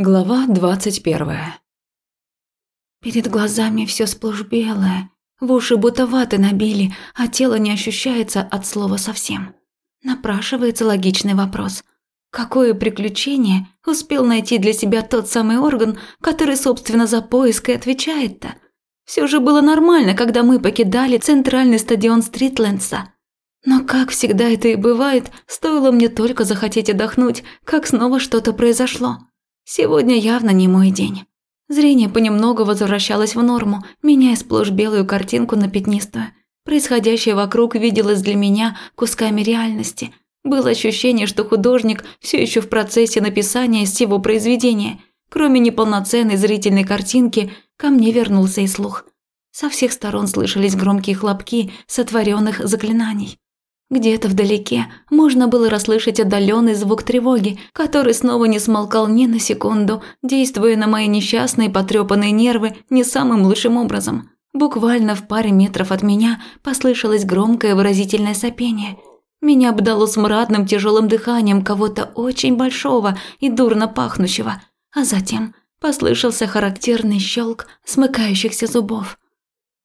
Глава двадцать первая. Перед глазами все сплошь белое, в уши будто ваты набили, а тело не ощущается от слова совсем. Напрашивается логичный вопрос. Какое приключение успел найти для себя тот самый орган, который, собственно, за поиск и отвечает-то? Все же было нормально, когда мы покидали центральный стадион Стритлендса. Но, как всегда это и бывает, стоило мне только захотеть отдохнуть, как снова что-то произошло. Сегодня явно не мой день. Зрение понемногу возвращалось в норму, меняя сплошь белую картинку на пятнистую. Происходящее вокруг виделось для меня кусками реальности. Было ощущение, что художник все еще в процессе написания всего произведения. Кроме неполноценной зрительной картинки, ко мне вернулся и слух. Со всех сторон слышались громкие хлопки сотворенных заклинаний. Где-то вдалеке можно было расслышать отдаленный звук тревоги, который снова не смолкал ни на секунду, действуя на мои несчастные потрепанные нервы не самым лучшим образом. Буквально в паре метров от меня послышалось громкое выразительное сопение. Меня обдало смрадным тяжелым дыханием кого-то очень большого и дурно пахнущего, а затем послышался характерный щелк смыкающихся зубов.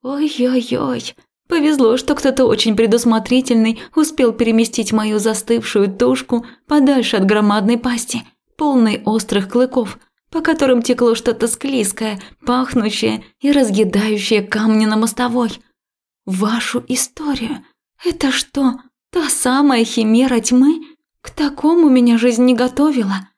Ой-ой-ой, Повезло, что кто-то очень предусмотрительный успел переместить мою застывшую тушку подальше от громадной пасти, полной острых клыков, по которым текло что-то склизкое, пахнущее и разъедающее камни на мостовой. Вашу историю. Это что, та самая химера тьмы? К такому меня жизнь не готовила.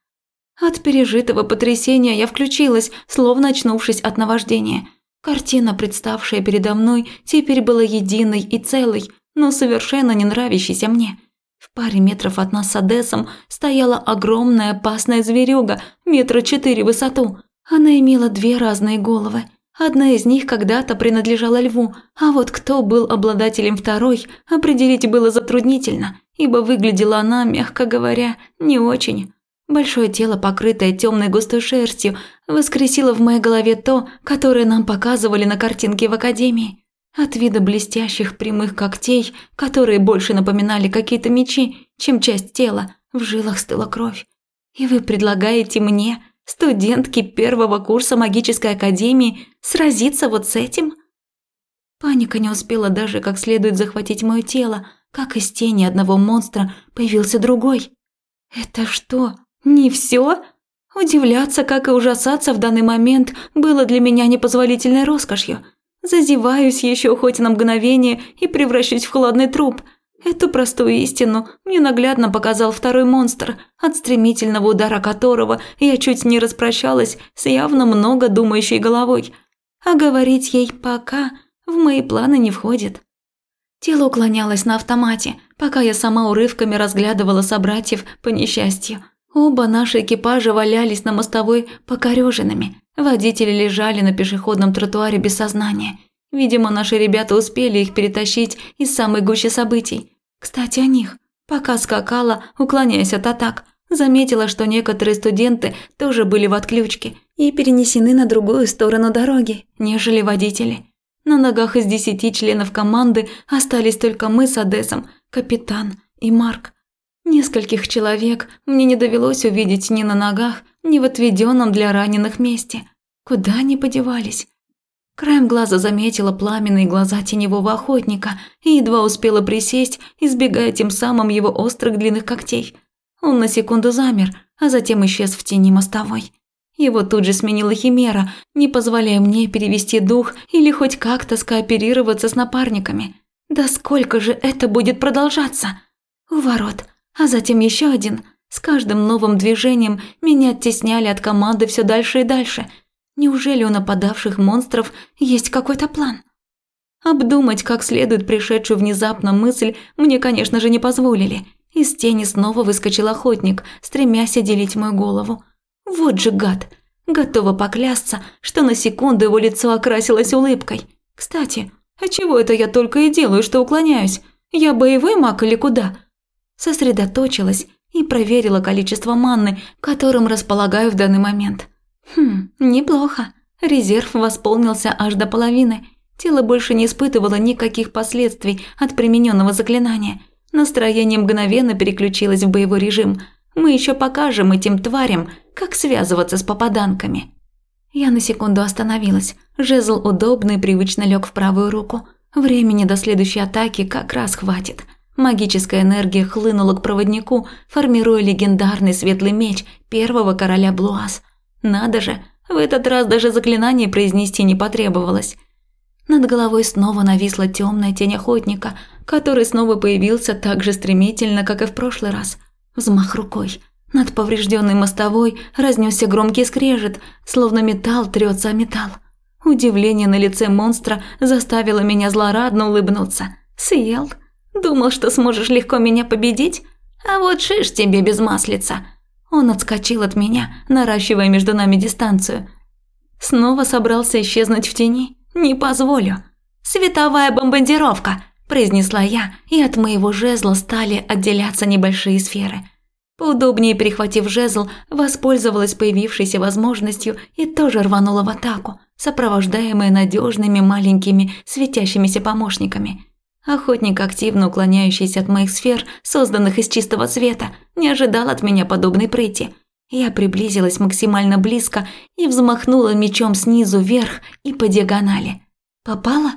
От пережитого потрясения я включилась, словно очнувшись от наваждения – Картина, представшая передо мной, теперь была единой и целой, но совершенно не нравящейся мне. В паре метров от нас с Одессом стояла огромная опасная зверюга, метра четыре в высоту. Она имела две разные головы. Одна из них когда-то принадлежала льву, а вот кто был обладателем второй, определить было затруднительно, ибо выглядела она, мягко говоря, не очень. Большое тело, покрытое темной густой шерстью, воскресило в моей голове то, которое нам показывали на картинке в академии. От вида блестящих прямых когтей, которые больше напоминали какие-то мечи, чем часть тела, в жилах стыла кровь. И вы предлагаете мне, студентке первого курса магической академии, сразиться вот с этим? Паника не успела даже как следует захватить мое тело, как из тени одного монстра появился другой. Это что, не все? Удивляться, как и ужасаться в данный момент, было для меня непозволительной роскошью. Зазеваюсь еще хоть на мгновение и превращусь в холодный труп. Эту простую истину мне наглядно показал второй монстр, от стремительного удара которого я чуть не распрощалась с явно много думающей головой. А говорить ей «пока» в мои планы не входит. Тело уклонялось на автомате, пока я сама урывками разглядывала собратьев по несчастью – Оба наши экипажа валялись на мостовой покореженными. Водители лежали на пешеходном тротуаре без сознания. Видимо, наши ребята успели их перетащить из самой гущи событий. Кстати, о них. Пока скакала, уклоняясь от атак, заметила, что некоторые студенты тоже были в отключке и перенесены на другую сторону дороги, нежели водители. На ногах из десяти членов команды остались только мы с Одессом, капитан и Марк. Нескольких человек мне не довелось увидеть ни на ногах, ни в отведенном для раненых месте. Куда они подевались? Краем глаза заметила пламенные глаза теневого охотника и едва успела присесть, избегая тем самым его острых длинных когтей. Он на секунду замер, а затем исчез в тени мостовой. Его тут же сменила химера, не позволяя мне перевести дух или хоть как-то скооперироваться с напарниками. Да сколько же это будет продолжаться? У ворот а затем еще один. С каждым новым движением меня оттесняли от команды все дальше и дальше. Неужели у нападавших монстров есть какой-то план? Обдумать как следует пришедшую внезапно мысль мне, конечно же, не позволили. Из тени снова выскочил охотник, стремясь отделить мою голову. Вот же гад! Готова поклясться, что на секунду его лицо окрасилось улыбкой. Кстати, а чего это я только и делаю, что уклоняюсь? Я боевой маг или куда? Сосредоточилась и проверила количество манны, которым располагаю в данный момент. Хм, неплохо. Резерв восполнился аж до половины. Тело больше не испытывало никаких последствий от примененного заклинания. Настроение мгновенно переключилось в боевой режим. Мы еще покажем этим тварям, как связываться с попаданками. Я на секунду остановилась. Жезл удобный, привычно лег в правую руку. Времени до следующей атаки как раз хватит. Магическая энергия хлынула к проводнику, формируя легендарный светлый меч первого короля Блуаз. Надо же, в этот раз даже заклинание произнести не потребовалось. Над головой снова нависла темная тень охотника, который снова появился так же стремительно, как и в прошлый раз. Взмах рукой. Над поврежденной мостовой разнесся громкий скрежет, словно металл трется о металл. Удивление на лице монстра заставило меня злорадно улыбнуться. «Съел? Думал, что сможешь легко меня победить? А вот шиш тебе без маслица!» Он отскочил от меня, наращивая между нами дистанцию. Снова собрался исчезнуть в тени? Не позволю. «Световая бомбардировка!» – произнесла я, и от моего жезла стали отделяться небольшие сферы – Поудобнее перехватив жезл, воспользовалась появившейся возможностью и тоже рванула в атаку, сопровождаемая надежными маленькими светящимися помощниками. Охотник, активно уклоняющийся от моих сфер, созданных из чистого света, не ожидал от меня подобной прыти. Я приблизилась максимально близко и взмахнула мечом снизу вверх и по диагонали. Попала?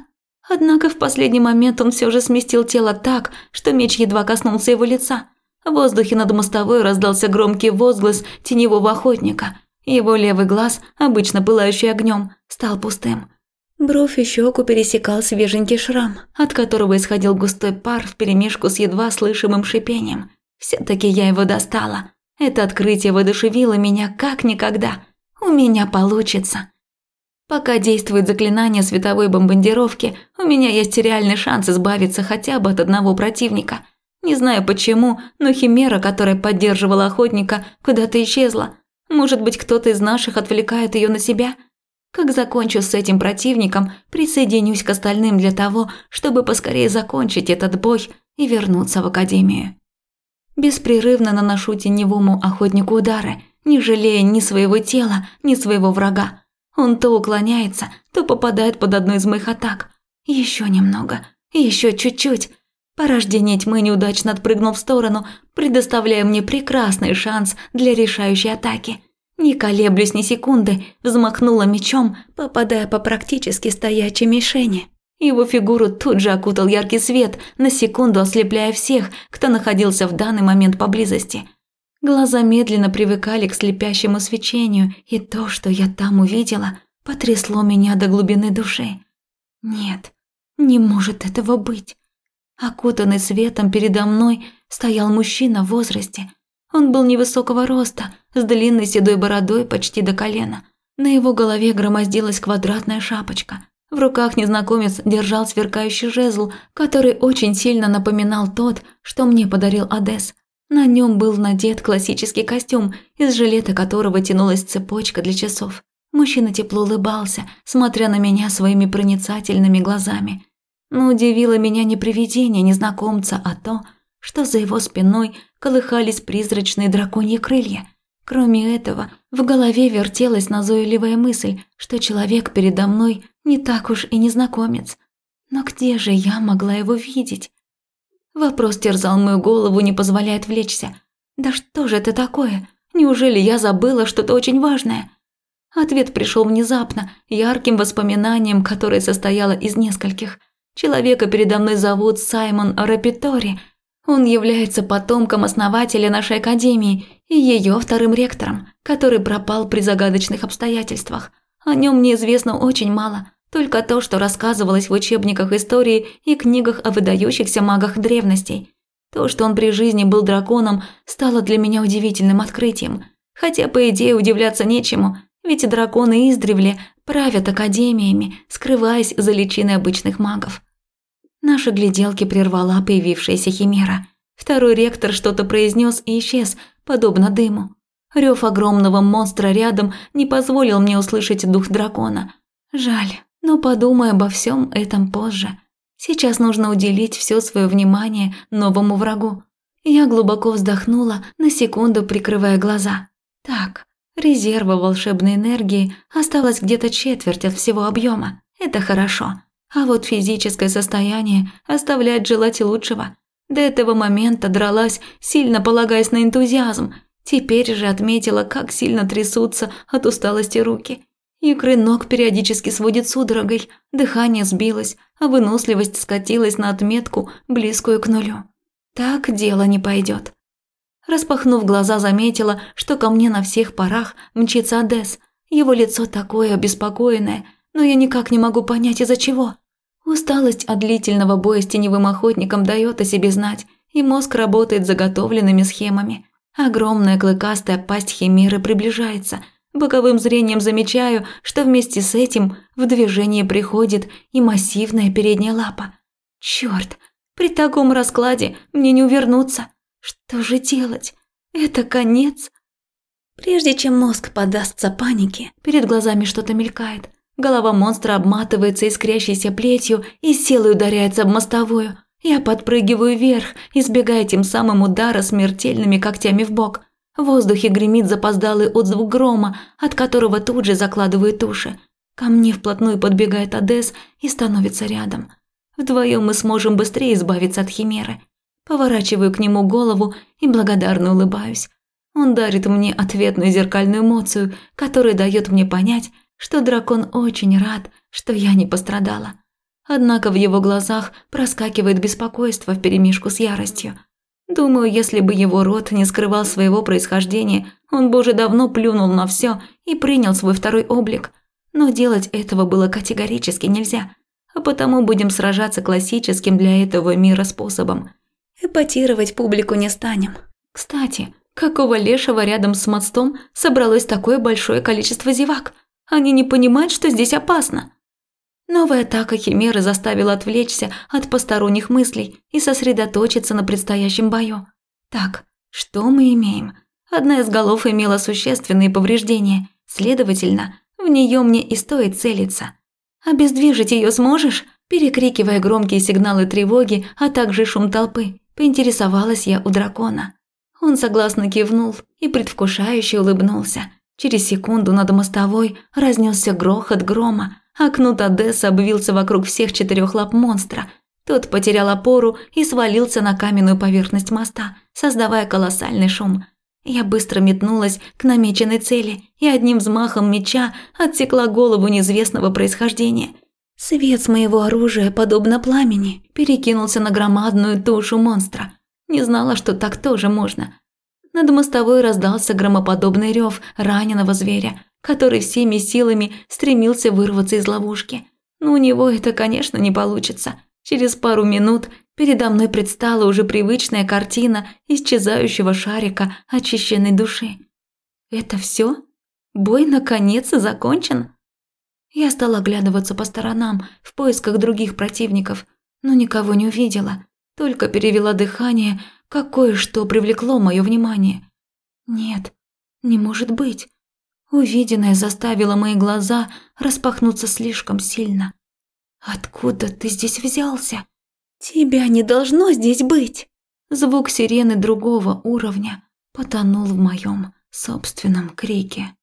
Однако в последний момент он все же сместил тело так, что меч едва коснулся его лица – в воздухе над мостовой раздался громкий возглас теневого охотника. Его левый глаз, обычно пылающий огнем, стал пустым. Бровь и щеку пересекал свеженький шрам, от которого исходил густой пар вперемешку с едва слышимым шипением. Все-таки я его достала. Это открытие воодушевило меня как никогда. У меня получится. Пока действует заклинание световой бомбардировки, у меня есть реальный шанс избавиться хотя бы от одного противника – не знаю почему, но химера, которая поддерживала охотника, куда-то исчезла. Может быть, кто-то из наших отвлекает ее на себя? Как закончу с этим противником, присоединюсь к остальным для того, чтобы поскорее закончить этот бой и вернуться в академию. Беспрерывно наношу теневому охотнику удары, не жалея ни своего тела, ни своего врага. Он то уклоняется, то попадает под одну из моих атак. Еще немного, еще чуть-чуть, Порождение тьмы неудачно отпрыгнул в сторону, предоставляя мне прекрасный шанс для решающей атаки. Не колеблюсь ни секунды, взмахнула мечом, попадая по практически стоячей мишени. Его фигуру тут же окутал яркий свет, на секунду ослепляя всех, кто находился в данный момент поблизости. Глаза медленно привыкали к слепящему свечению, и то, что я там увидела, потрясло меня до глубины души. Нет, не может этого быть. Окутанный светом передо мной стоял мужчина в возрасте. Он был невысокого роста, с длинной седой бородой почти до колена. На его голове громоздилась квадратная шапочка. В руках незнакомец держал сверкающий жезл, который очень сильно напоминал тот, что мне подарил Адес. На нем был надет классический костюм, из жилета которого тянулась цепочка для часов. Мужчина тепло улыбался, смотря на меня своими проницательными глазами. Но удивило меня не привидение незнакомца, а то, что за его спиной колыхались призрачные драконьи крылья. Кроме этого, в голове вертелась назойливая мысль, что человек передо мной не так уж и незнакомец. Но где же я могла его видеть? Вопрос терзал мою голову, не позволяя отвлечься. Да что же это такое? Неужели я забыла что-то очень важное? Ответ пришел внезапно, ярким воспоминанием, которое состояло из нескольких. Человека передо мной зовут Саймон Рапитори. Он является потомком основателя нашей академии и ее вторым ректором, который пропал при загадочных обстоятельствах. О нем мне известно очень мало, только то, что рассказывалось в учебниках истории и книгах о выдающихся магах древностей. То, что он при жизни был драконом, стало для меня удивительным открытием. Хотя, по идее, удивляться нечему, ведь драконы издревле правят академиями, скрываясь за личиной обычных магов. Наши гляделки прервала появившаяся химера. Второй ректор что-то произнес и исчез, подобно дыму. Рев огромного монстра рядом не позволил мне услышать дух дракона. Жаль, но подумай обо всем этом позже. Сейчас нужно уделить все свое внимание новому врагу. Я глубоко вздохнула, на секунду прикрывая глаза. Так, резерва волшебной энергии осталось где-то четверть от всего объема. Это хорошо. А вот физическое состояние оставляет желать лучшего. До этого момента дралась, сильно полагаясь на энтузиазм. Теперь же отметила, как сильно трясутся от усталости руки. Икры ног периодически сводит судорогой, дыхание сбилось, а выносливость скатилась на отметку, близкую к нулю. Так дело не пойдет. Распахнув глаза, заметила, что ко мне на всех парах мчится Одесс. Его лицо такое обеспокоенное, но я никак не могу понять, из-за чего. Усталость от длительного боя с теневым охотником дает о себе знать, и мозг работает заготовленными схемами. Огромная клыкастая пасть химеры приближается. Боковым зрением замечаю, что вместе с этим в движение приходит и массивная передняя лапа. Черт, при таком раскладе мне не увернуться. Что же делать? Это конец. Прежде чем мозг подастся панике, перед глазами что-то мелькает. Голова монстра обматывается искрящейся плетью и силой ударяется в мостовую. Я подпрыгиваю вверх, избегая тем самым удара смертельными когтями в бок. В воздухе гремит запоздалый отзвук грома, от которого тут же закладывают уши. Ко мне вплотную подбегает Одесс и становится рядом. Вдвоем мы сможем быстрее избавиться от химеры. Поворачиваю к нему голову и благодарно улыбаюсь. Он дарит мне ответную зеркальную эмоцию, которая дает мне понять, что дракон очень рад, что я не пострадала. Однако в его глазах проскакивает беспокойство вперемешку с яростью. Думаю, если бы его род не скрывал своего происхождения, он бы уже давно плюнул на все и принял свой второй облик. Но делать этого было категорически нельзя, а потому будем сражаться классическим для этого мира способом. Эпатировать публику не станем. Кстати, какого лешего рядом с мостом собралось такое большое количество зевак? Они не понимают, что здесь опасно. Новая атака Химеры заставила отвлечься от посторонних мыслей и сосредоточиться на предстоящем бою. Так, что мы имеем? Одна из голов имела существенные повреждения, следовательно, в нее мне и стоит целиться. «Обездвижить ее сможешь?» Перекрикивая громкие сигналы тревоги, а также шум толпы, поинтересовалась я у дракона. Он согласно кивнул и предвкушающе улыбнулся. Через секунду над мостовой разнесся грохот грома, а кнут Одесса обвился вокруг всех четырех лап монстра. Тот потерял опору и свалился на каменную поверхность моста, создавая колоссальный шум. Я быстро метнулась к намеченной цели и одним взмахом меча отсекла голову неизвестного происхождения. Свет с моего оружия, подобно пламени, перекинулся на громадную тушу монстра. Не знала, что так тоже можно. Над мостовой раздался громоподобный рев раненого зверя – который всеми силами стремился вырваться из ловушки. Но у него это, конечно, не получится. Через пару минут передо мной предстала уже привычная картина исчезающего шарика очищенной души. Это все? Бой наконец закончен? Я стала оглядываться по сторонам в поисках других противников, но никого не увидела, только перевела дыхание, какое что привлекло мое внимание. Нет, не может быть. Увиденное заставило мои глаза распахнуться слишком сильно. «Откуда ты здесь взялся? Тебя не должно здесь быть!» Звук сирены другого уровня потонул в моем собственном крике.